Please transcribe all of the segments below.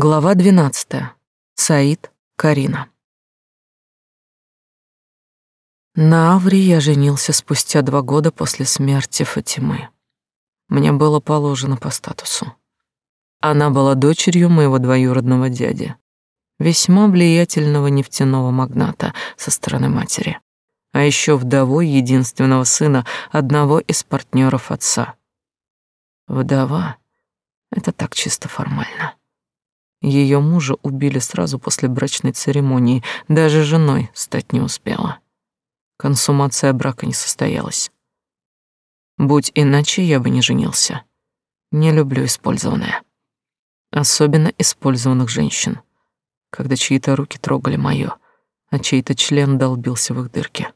Глава 12. Саид, Карина. На Авре я женился спустя два года после смерти Фатимы. Мне было положено по статусу. Она была дочерью моего двоюродного дяди, весьма влиятельного нефтяного магната со стороны матери, а еще вдовой единственного сына одного из партнеров отца. Вдова — это так чисто формально. Ее мужа убили сразу после брачной церемонии, даже женой стать не успела. Консумация брака не состоялась. Будь иначе, я бы не женился. Не люблю использованное. Особенно использованных женщин, когда чьи-то руки трогали моё, а чей-то член долбился в их дырки.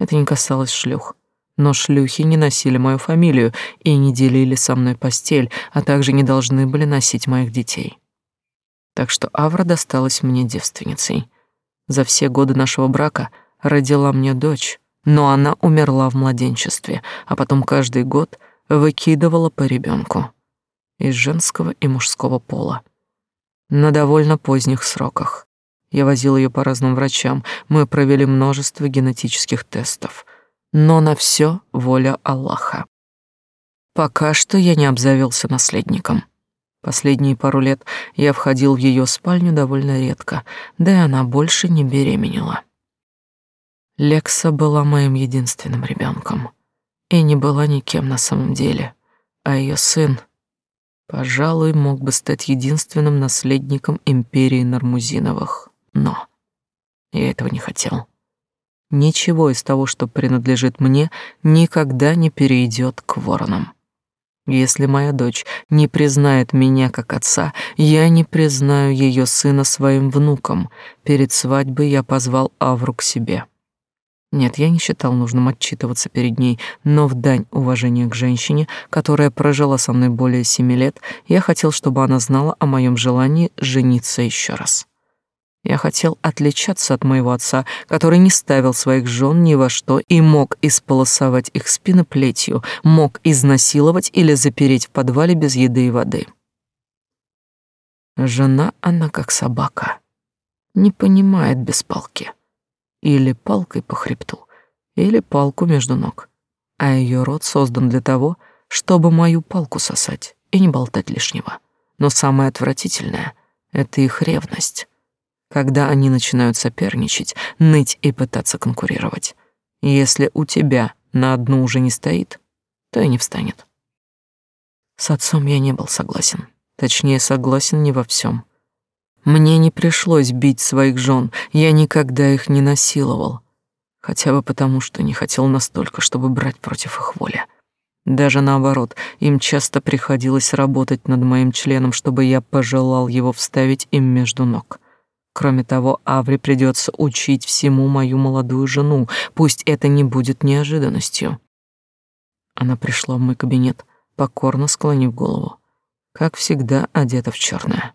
Это не касалось шлюх. Но шлюхи не носили мою фамилию и не делили со мной постель, а также не должны были носить моих детей так что Авра досталась мне девственницей. За все годы нашего брака родила мне дочь, но она умерла в младенчестве, а потом каждый год выкидывала по ребенку из женского и мужского пола. На довольно поздних сроках. Я возил ее по разным врачам, мы провели множество генетических тестов, но на все воля Аллаха. Пока что я не обзавелся наследником. Последние пару лет я входил в ее спальню довольно редко, да и она больше не беременела. Лекса была моим единственным ребенком и не была никем на самом деле, а ее сын, пожалуй, мог бы стать единственным наследником империи Нармузиновых, но я этого не хотел. Ничего из того, что принадлежит мне, никогда не перейдет к воронам. Если моя дочь не признает меня как отца, я не признаю ее сына своим внуком. Перед свадьбой я позвал Авру к себе. Нет, я не считал нужным отчитываться перед ней, но в дань уважения к женщине, которая прожила со мной более семи лет, я хотел, чтобы она знала о моем желании жениться еще раз. Я хотел отличаться от моего отца, который не ставил своих жен ни во что и мог исполосовать их спины плетью, мог изнасиловать или запереть в подвале без еды и воды. Жена она как собака, не понимает без палки. Или палкой по хребту, или палку между ног. А ее рот создан для того, чтобы мою палку сосать и не болтать лишнего. Но самое отвратительное — это их ревность когда они начинают соперничать, ныть и пытаться конкурировать. Если у тебя на одну уже не стоит, то и не встанет. С отцом я не был согласен. Точнее, согласен не во всем. Мне не пришлось бить своих жен, я никогда их не насиловал. Хотя бы потому, что не хотел настолько, чтобы брать против их воли. Даже наоборот, им часто приходилось работать над моим членом, чтобы я пожелал его вставить им между ног. Кроме того, Авре придется учить всему мою молодую жену, пусть это не будет неожиданностью. Она пришла в мой кабинет, покорно склонив голову, как всегда одета в черное.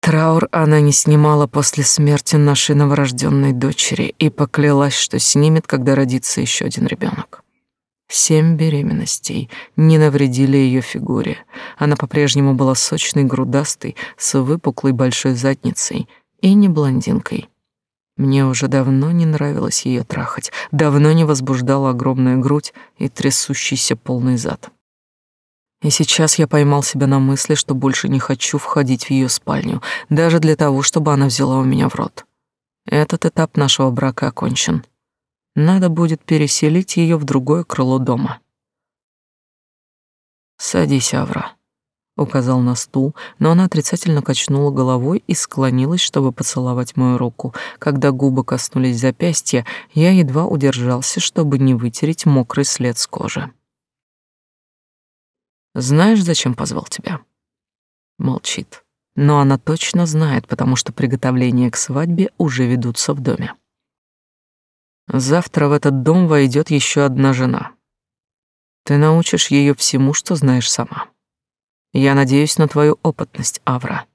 Траур она не снимала после смерти нашей новорожденной дочери и поклялась, что снимет, когда родится еще один ребенок. Семь беременностей не навредили ее фигуре. Она по-прежнему была сочной, грудастой, с выпуклой большой задницей — и не блондинкой. Мне уже давно не нравилось ее трахать, давно не возбуждала огромная грудь и трясущийся полный зад. И сейчас я поймал себя на мысли, что больше не хочу входить в ее спальню, даже для того, чтобы она взяла у меня в рот. Этот этап нашего брака окончен. Надо будет переселить ее в другое крыло дома. Садись, Авра указал на стул, но она отрицательно качнула головой и склонилась, чтобы поцеловать мою руку. Когда губы коснулись запястья, я едва удержался, чтобы не вытереть мокрый след с кожи. Знаешь, зачем позвал тебя? Молчит. Но она точно знает, потому что приготовления к свадьбе уже ведутся в доме. Завтра в этот дом войдет еще одна жена. Ты научишь ее всему, что знаешь сама. Я надеюсь на твою опытность, Авра.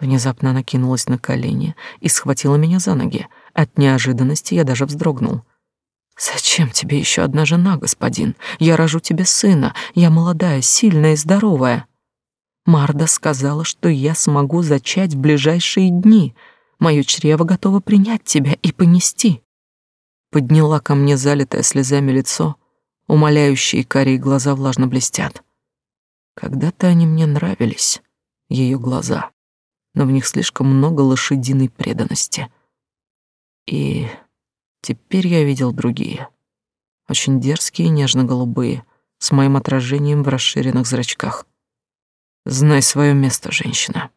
Внезапно она кинулась на колени и схватила меня за ноги. От неожиданности я даже вздрогнул. Зачем тебе еще одна жена, господин? Я рожу тебе сына. Я молодая, сильная и здоровая. Марда сказала, что я смогу зачать в ближайшие дни. Мое чрево готово принять тебя и понести. Подняла ко мне залитое слезами лицо, умоляющие карие глаза влажно блестят. Когда-то они мне нравились, ее глаза, но в них слишком много лошадиной преданности. И теперь я видел другие, очень дерзкие и нежно-голубые, с моим отражением в расширенных зрачках. Знай свое место, женщина.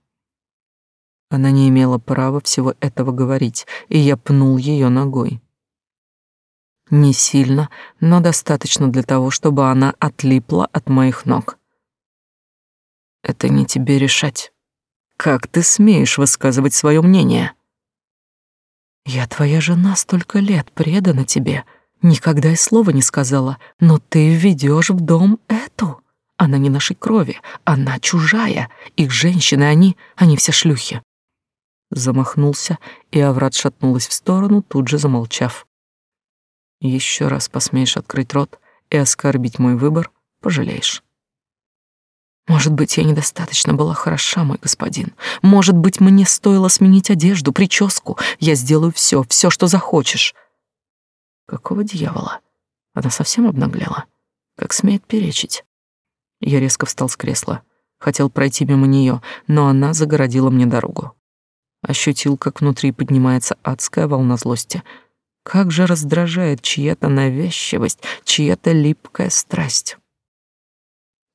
Она не имела права всего этого говорить, и я пнул ее ногой. Не сильно, но достаточно для того, чтобы она отлипла от моих ног. Это не тебе решать. Как ты смеешь высказывать свое мнение? Я твоя жена столько лет предана тебе, никогда и слова не сказала, но ты введешь в дом эту. Она не нашей крови, она чужая. Их женщины, они, они все шлюхи. Замахнулся, и Аврат шатнулась в сторону, тут же замолчав. Еще раз посмеешь открыть рот и оскорбить мой выбор, пожалеешь. Может быть, я недостаточно была хороша, мой господин. Может быть, мне стоило сменить одежду, прическу. Я сделаю все, все, что захочешь. Какого дьявола? Она совсем обнаглела. Как смеет перечить? Я резко встал с кресла. Хотел пройти мимо нее, но она загородила мне дорогу. Ощутил, как внутри поднимается адская волна злости. Как же раздражает чья-то навязчивость, чья-то липкая страсть.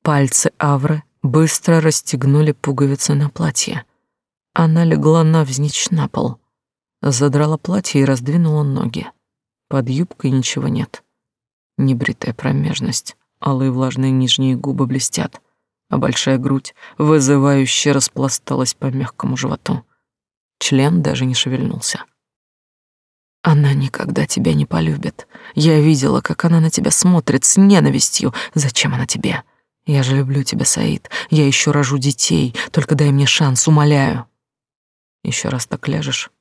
Пальцы Авры быстро расстегнули пуговицы на платье. Она легла навзничь на пол, задрала платье и раздвинула ноги. Под юбкой ничего нет. Небритая промежность, алые влажные нижние губы блестят, а большая грудь вызывающе распласталась по мягкому животу. Член даже не шевельнулся. Она никогда тебя не полюбит. Я видела, как она на тебя смотрит с ненавистью. Зачем она тебе? Я же люблю тебя, Саид. Я еще рожу детей. Только дай мне шанс, умоляю. Еще раз так ляжешь,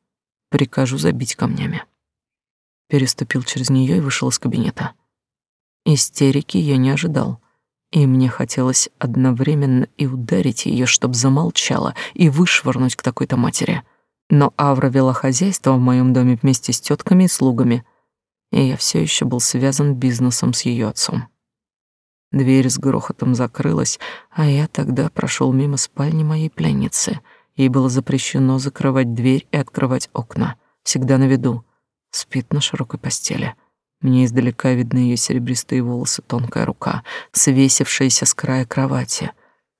прикажу забить камнями. Переступил через нее и вышел из кабинета. Истерики я не ожидал, и мне хотелось одновременно и ударить ее, чтоб замолчала, и вышвырнуть к такой-то матери. Но Авра вела хозяйство в моем доме вместе с тетками и слугами, и я все еще был связан бизнесом с ее отцом. Дверь с грохотом закрылась, а я тогда прошел мимо спальни моей пленницы. Ей было запрещено закрывать дверь и открывать окна. Всегда на виду. Спит на широкой постели. Мне издалека видны ее серебристые волосы, тонкая рука, свесившаяся с края кровати,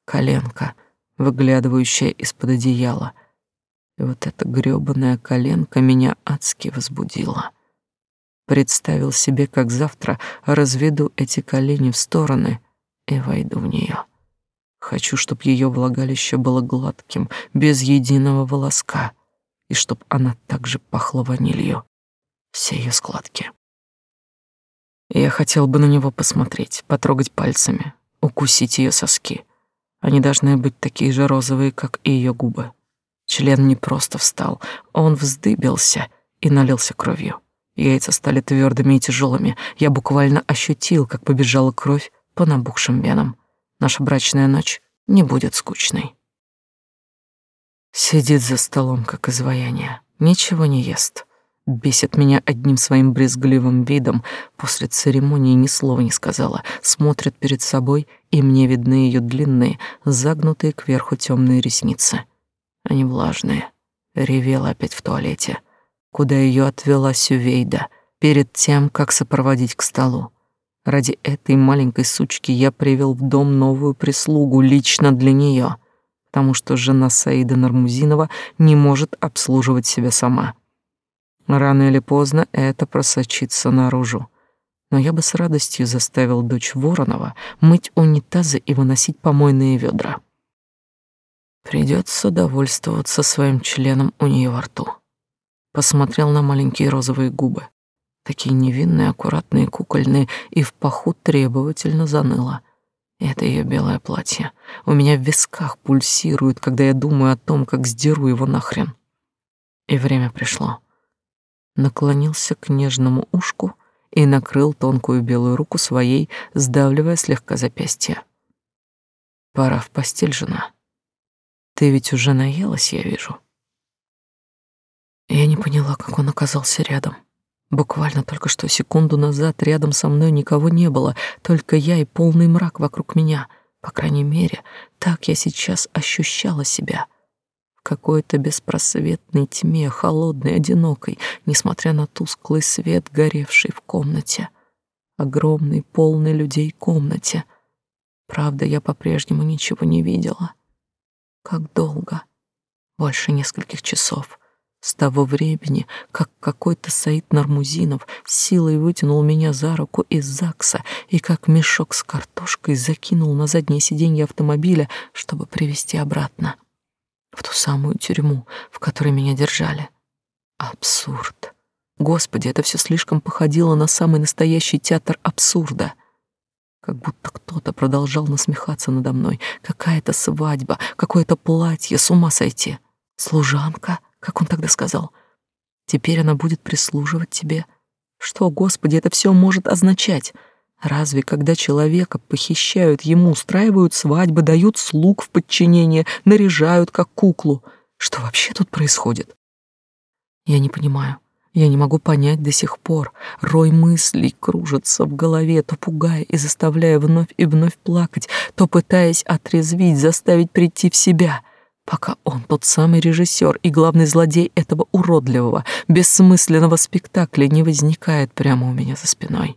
коленка, выглядывающая из-под одеяла. И вот эта грёбаная коленка меня адски возбудила. Представил себе, как завтра разведу эти колени в стороны и войду в нее. Хочу, чтобы ее влагалище было гладким, без единого волоска, и чтоб она также пахла ванилью. Все ее складки. Я хотел бы на него посмотреть, потрогать пальцами, укусить ее соски. Они должны быть такие же розовые, как и ее губы. Член не просто встал, он вздыбился и налился кровью. Яйца стали твердыми и тяжелыми. Я буквально ощутил, как побежала кровь по набухшим венам. Наша брачная ночь не будет скучной. Сидит за столом, как изваяние, ничего не ест. Бесит меня одним своим брезгливым видом. После церемонии ни слова не сказала. Смотрит перед собой, и мне видны ее длинные, загнутые кверху темные ресницы. Они влажные. Ревела опять в туалете куда ее отвела Сювейда перед тем, как сопроводить к столу. Ради этой маленькой сучки я привел в дом новую прислугу лично для нее, потому что жена Саида Нармузинова не может обслуживать себя сама. Рано или поздно это просочится наружу. Но я бы с радостью заставил дочь Воронова мыть унитазы и выносить помойные ведра. Придется довольствоваться своим членом у нее во рту посмотрел на маленькие розовые губы, такие невинные, аккуратные, кукольные, и в паху требовательно заныло. Это ее белое платье. У меня в висках пульсирует, когда я думаю о том, как сдеру его нахрен. И время пришло. Наклонился к нежному ушку и накрыл тонкую белую руку своей, сдавливая слегка запястье. Пора в постель, жена. Ты ведь уже наелась, я вижу. Я не поняла, как он оказался рядом. Буквально только что секунду назад рядом со мной никого не было, только я и полный мрак вокруг меня. По крайней мере, так я сейчас ощущала себя. В какой-то беспросветной тьме, холодной, одинокой, несмотря на тусклый свет, горевший в комнате. Огромной, полной людей комнате. Правда, я по-прежнему ничего не видела. Как долго? Больше нескольких часов. С того времени, как какой-то Саид Нармузинов силой вытянул меня за руку из ЗАГСа и как мешок с картошкой закинул на заднее сиденье автомобиля, чтобы привезти обратно. В ту самую тюрьму, в которой меня держали. Абсурд. Господи, это все слишком походило на самый настоящий театр абсурда. Как будто кто-то продолжал насмехаться надо мной. Какая-то свадьба, какое-то платье, с ума сойти. Служанка — как он тогда сказал? Теперь она будет прислуживать тебе. Что, Господи, это все может означать? Разве когда человека похищают, ему устраивают свадьбы, дают слуг в подчинение, наряжают как куклу? Что вообще тут происходит? Я не понимаю. Я не могу понять до сих пор. Рой мыслей кружится в голове, то пугая и заставляя вновь и вновь плакать, то пытаясь отрезвить, заставить прийти в себя — пока он тот самый режиссер и главный злодей этого уродливого, бессмысленного спектакля не возникает прямо у меня за спиной.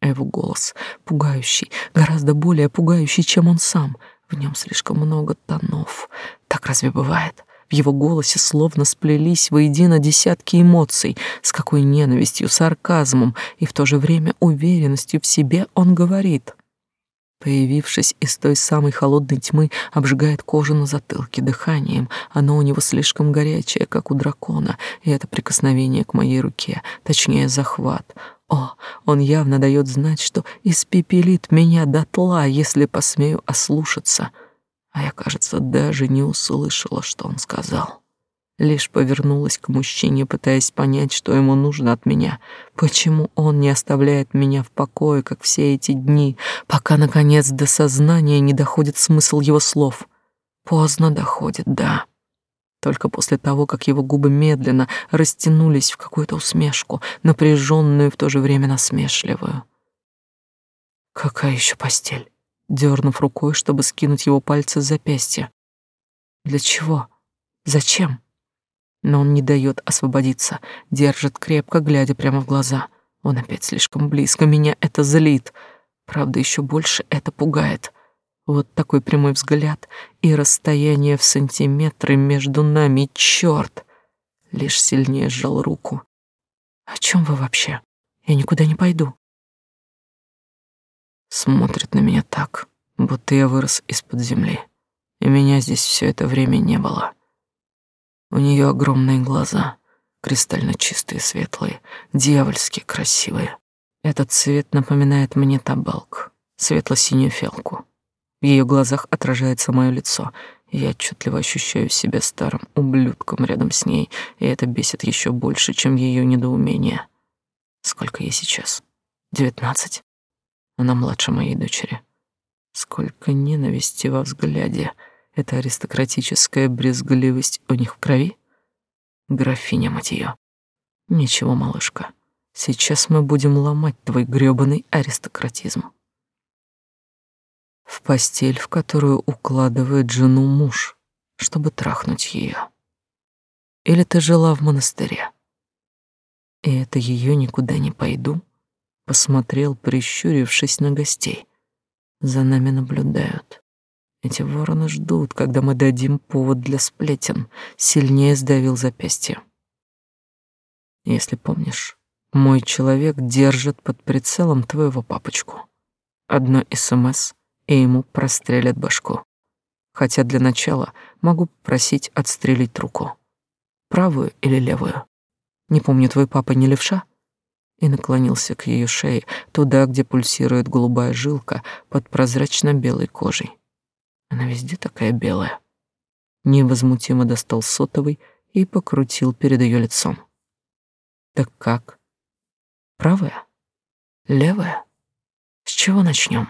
А его голос, пугающий, гораздо более пугающий, чем он сам. В нем слишком много тонов. Так разве бывает? В его голосе словно сплелись воедино десятки эмоций, с какой ненавистью, сарказмом и в то же время уверенностью в себе он говорит — Появившись из той самой холодной тьмы, обжигает кожу на затылке дыханием. Оно у него слишком горячее, как у дракона, и это прикосновение к моей руке, точнее захват. О, он явно дает знать, что испепелит меня дотла, если посмею ослушаться. А я, кажется, даже не услышала, что он сказал. Лишь повернулась к мужчине, пытаясь понять, что ему нужно от меня. Почему он не оставляет меня в покое, как все эти дни, пока, наконец, до сознания не доходит смысл его слов? Поздно доходит, да. Только после того, как его губы медленно растянулись в какую-то усмешку, напряженную в то же время насмешливую. Какая еще постель? Дернув рукой, чтобы скинуть его пальцы с запястья. Для чего? Зачем? Но он не дает освободиться, держит крепко, глядя прямо в глаза. Он опять слишком близко, меня это злит. Правда, еще больше это пугает. Вот такой прямой взгляд и расстояние в сантиметры между нами, черт! Лишь сильнее сжал руку. «О чем вы вообще? Я никуда не пойду». Смотрит на меня так, будто я вырос из-под земли, и меня здесь все это время не было. У нее огромные глаза, кристально чистые, светлые, дьявольски красивые. Этот цвет напоминает мне табалк, светло-синюю фелку. В ее глазах отражается мое лицо, я отчетливо ощущаю себя старым ублюдком рядом с ней, и это бесит еще больше, чем ее недоумение. Сколько ей сейчас? Девятнадцать? Она младше моей дочери. Сколько ненависти во взгляде — это аристократическая брезгливость у них в крови? Графиня, мать ее. Ничего, малышка. Сейчас мы будем ломать твой грёбаный аристократизм. В постель, в которую укладывает жену муж, чтобы трахнуть ее. Или ты жила в монастыре? И это ее никуда не пойду, посмотрел, прищурившись на гостей. За нами наблюдают. Эти вороны ждут, когда мы дадим повод для сплетен. Сильнее сдавил запястье. Если помнишь, мой человек держит под прицелом твоего папочку. Одно СМС, и ему прострелят башку. Хотя для начала могу просить отстрелить руку. Правую или левую. Не помню, твой папа не левша? И наклонился к ее шее, туда, где пульсирует голубая жилка под прозрачно-белой кожей. Она везде такая белая. Невозмутимо достал сотовый и покрутил перед ее лицом. Так как? Правая? Левая? С чего начнем?